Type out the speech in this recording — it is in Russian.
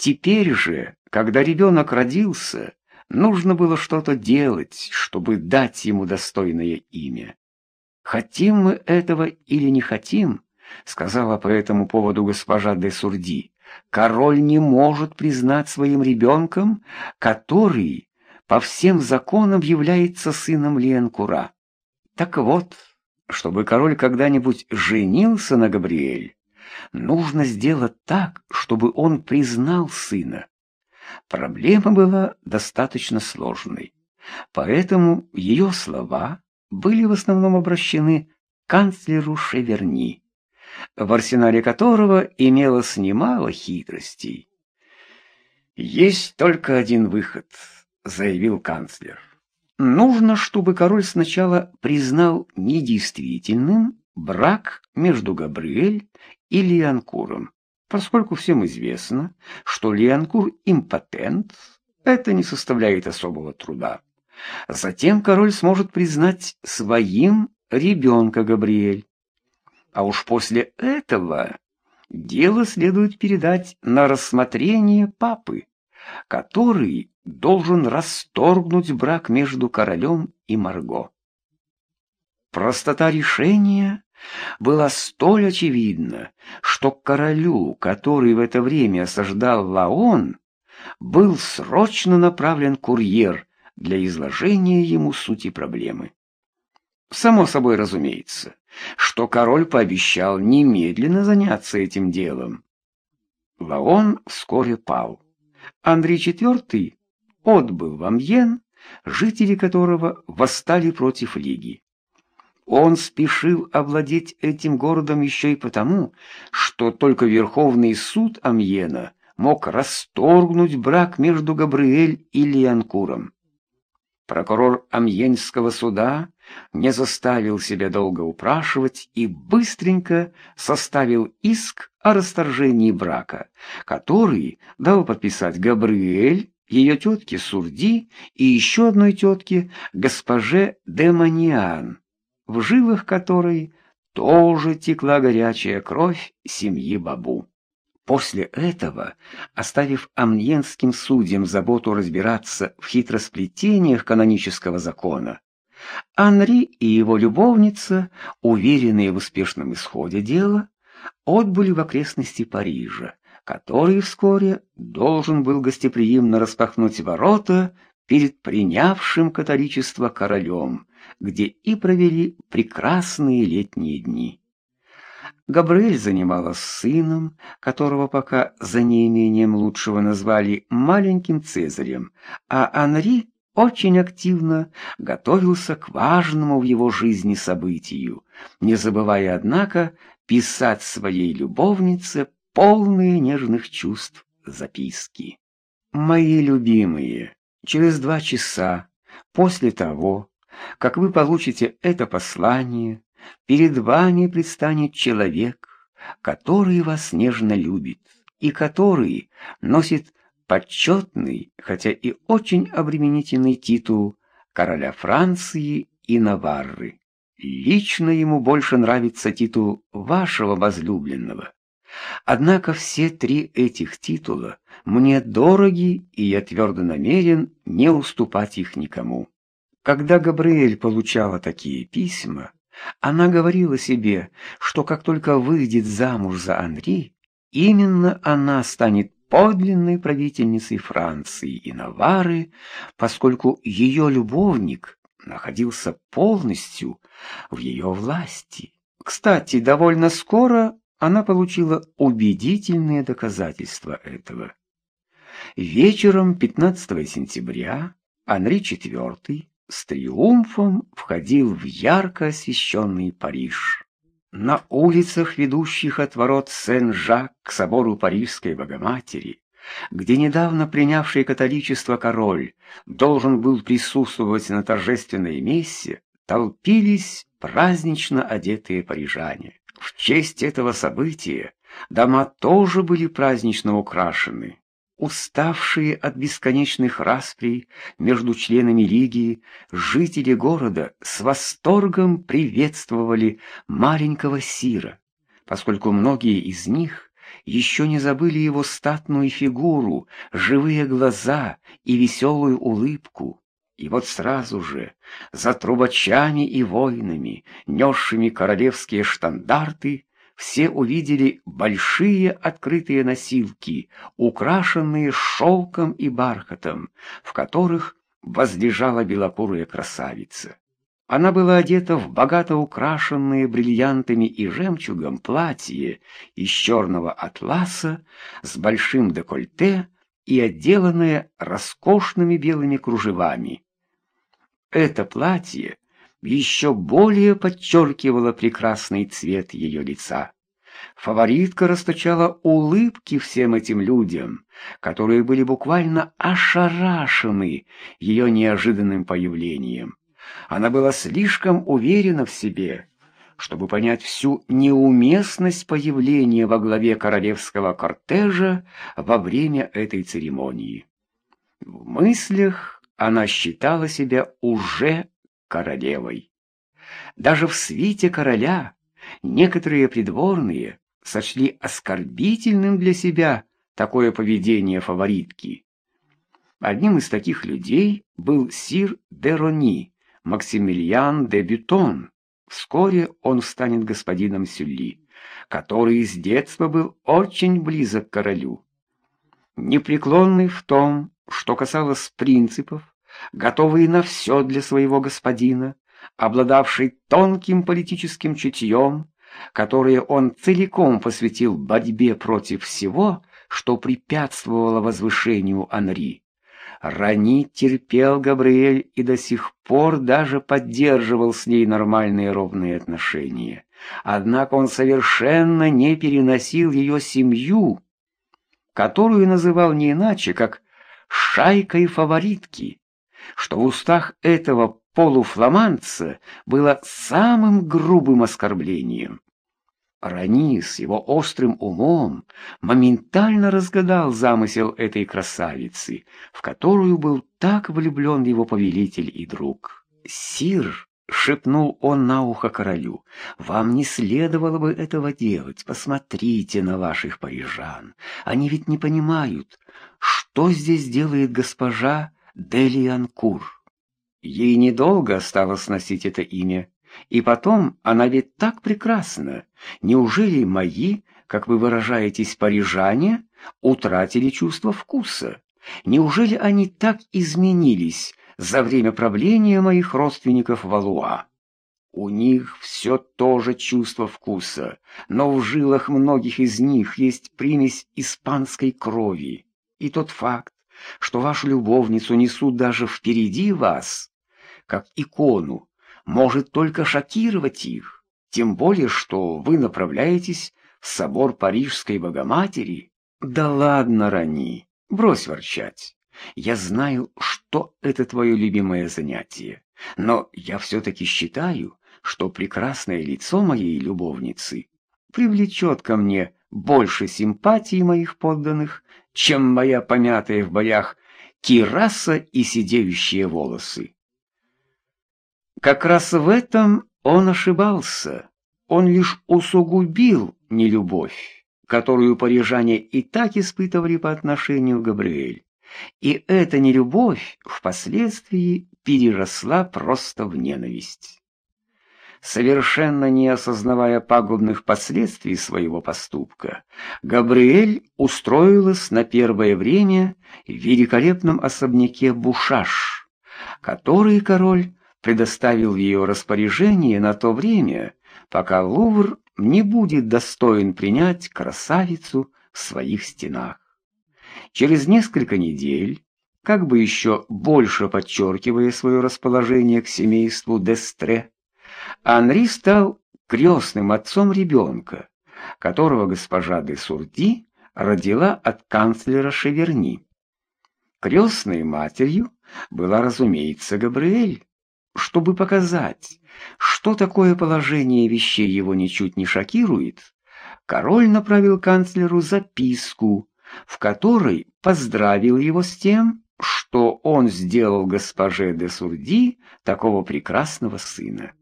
Теперь же, когда ребенок родился, нужно было что-то делать, чтобы дать ему достойное имя. «Хотим мы этого или не хотим», — сказала по этому поводу госпожа де Сурди, «король не может признать своим ребенком, который по всем законам является сыном Лианкура. Так вот, чтобы король когда-нибудь женился на Габриэль, нужно сделать так, чтобы он признал сына. Проблема была достаточно сложной, поэтому ее слова были в основном обращены к канцлеру Шеверни, в арсенале которого имелось немало хитростей. «Есть только один выход», — заявил канцлер. «Нужно, чтобы король сначала признал недействительным брак между Габриэль и Лианкуром, поскольку всем известно, что Лианкур импотент, это не составляет особого труда. Затем король сможет признать своим ребенка Габриэль. А уж после этого дело следует передать на рассмотрение папы, который должен расторгнуть брак между королем и Марго. Простота решения была столь очевидна, что королю, который в это время осаждал Лаон, был срочно направлен курьер для изложения ему сути проблемы. Само собой разумеется, что король пообещал немедленно заняться этим делом. Лаон вскоре пал. Андрей IV отбыл в Амьен, жители которого восстали против Лиги. Он спешил овладеть этим городом еще и потому, что только Верховный суд Амьена мог расторгнуть брак между Габриэль и Лианкуром. Прокурор Амьенского суда не заставил себя долго упрашивать и быстренько составил иск о расторжении брака, который дал подписать Габриэль, ее тетке Сурди и еще одной тетке, госпоже Демониан, в жилах которой тоже текла горячая кровь семьи Бабу. После этого, оставив амьенским судьям заботу разбираться в хитросплетениях канонического закона, Анри и его любовница, уверенные в успешном исходе дела, отбыли в окрестности Парижа, который вскоре должен был гостеприимно распахнуть ворота перед принявшим католичество королем, где и провели прекрасные летние дни. Габриэль занималась сыном, которого пока за неимением лучшего назвали маленьким Цезарем, а Анри очень активно готовился к важному в его жизни событию, не забывая, однако, писать своей любовнице полные нежных чувств записки. «Мои любимые, через два часа после того, как вы получите это послание, Перед вами предстанет человек, который вас нежно любит и который носит почетный, хотя и очень обременительный титул короля Франции и Наварры. Лично ему больше нравится титул вашего возлюбленного. Однако все три этих титула мне дороги, и я твердо намерен не уступать их никому. Когда Габриэль получала такие письма, она говорила себе, что как только выйдет замуж за Анри, именно она станет подлинной правительницей Франции и Навары, поскольку ее любовник находился полностью в ее власти. Кстати, довольно скоро она получила убедительные доказательства этого. Вечером 15 сентября Анри IV с триумфом входил в ярко освещенный Париж. На улицах, ведущих от ворот Сен-Жак к собору Парижской Богоматери, где недавно принявший католичество король должен был присутствовать на торжественной мессе, толпились празднично одетые парижане. В честь этого события дома тоже были празднично украшены. Уставшие от бесконечных расприй между членами Лиги, жители города с восторгом приветствовали маленького Сира, поскольку многие из них еще не забыли его статную фигуру, живые глаза и веселую улыбку. И вот сразу же, за трубачами и воинами, несшими королевские штандарты, все увидели большие открытые носилки, украшенные шелком и бархатом, в которых возлежала белокурая красавица. Она была одета в богато украшенное бриллиантами и жемчугом платье из черного атласа с большим декольте и отделанное роскошными белыми кружевами. Это платье еще более подчеркивало прекрасный цвет ее лица. Фаворитка расточала улыбки всем этим людям, которые были буквально ошарашены ее неожиданным появлением. Она была слишком уверена в себе, чтобы понять всю неуместность появления во главе королевского кортежа во время этой церемонии. В мыслях она считала себя уже королевой. Даже в свите короля некоторые придворные сочли оскорбительным для себя такое поведение фаворитки. Одним из таких людей был сир де Рони, Максимилиан де Бютон. Вскоре он станет господином Сюлли, который с детства был очень близок к королю. Непреклонный в том, что касалось принципов, готовый на все для своего господина, обладавший тонким политическим чутьем, которое он целиком посвятил борьбе против всего, что препятствовало возвышению Анри. Рани терпел Габриэль и до сих пор даже поддерживал с ней нормальные ровные отношения. Однако он совершенно не переносил ее семью, которую называл не иначе, как «шайкой фаворитки», что в устах этого полуфламандца было самым грубым оскорблением. Рани с его острым умом моментально разгадал замысел этой красавицы, в которую был так влюблен его повелитель и друг. «Сир!» — шепнул он на ухо королю. «Вам не следовало бы этого делать. Посмотрите на ваших парижан. Они ведь не понимают, что здесь делает госпожа Делианкур. Ей недолго осталось носить это имя. И потом, она ведь так прекрасна. Неужели мои, как вы выражаетесь, парижане, утратили чувство вкуса? Неужели они так изменились за время правления моих родственников Валуа? У них все тоже чувство вкуса, но в жилах многих из них есть примесь испанской крови. И тот факт, что вашу любовницу несут даже впереди вас, как икону, может только шокировать их, тем более, что вы направляетесь в собор Парижской Богоматери. Да ладно, Рани, брось ворчать. Я знаю, что это твое любимое занятие, но я все-таки считаю, что прекрасное лицо моей любовницы привлечет ко мне больше симпатии моих подданных, чем моя помятая в боях кираса и сидеющие волосы. Как раз в этом он ошибался. Он лишь усугубил нелюбовь, которую парижане и так испытывали по отношению к Габриэль. И эта нелюбовь впоследствии переросла просто в ненависть. Совершенно не осознавая пагубных последствий своего поступка, Габриэль устроилась на первое время в великолепном особняке Бушаш, который король предоставил ее распоряжение на то время, пока Лувр не будет достоин принять красавицу в своих стенах. Через несколько недель, как бы еще больше подчеркивая свое расположение к семейству Дестре, Анри стал крестным отцом ребенка, которого госпожа де Сурди родила от канцлера Шеверни. Крестной матерью была, разумеется, Габриэль чтобы показать, что такое положение вещей его ничуть не шокирует, король направил канцлеру записку, в которой поздравил его с тем, что он сделал госпоже де Сурди такого прекрасного сына.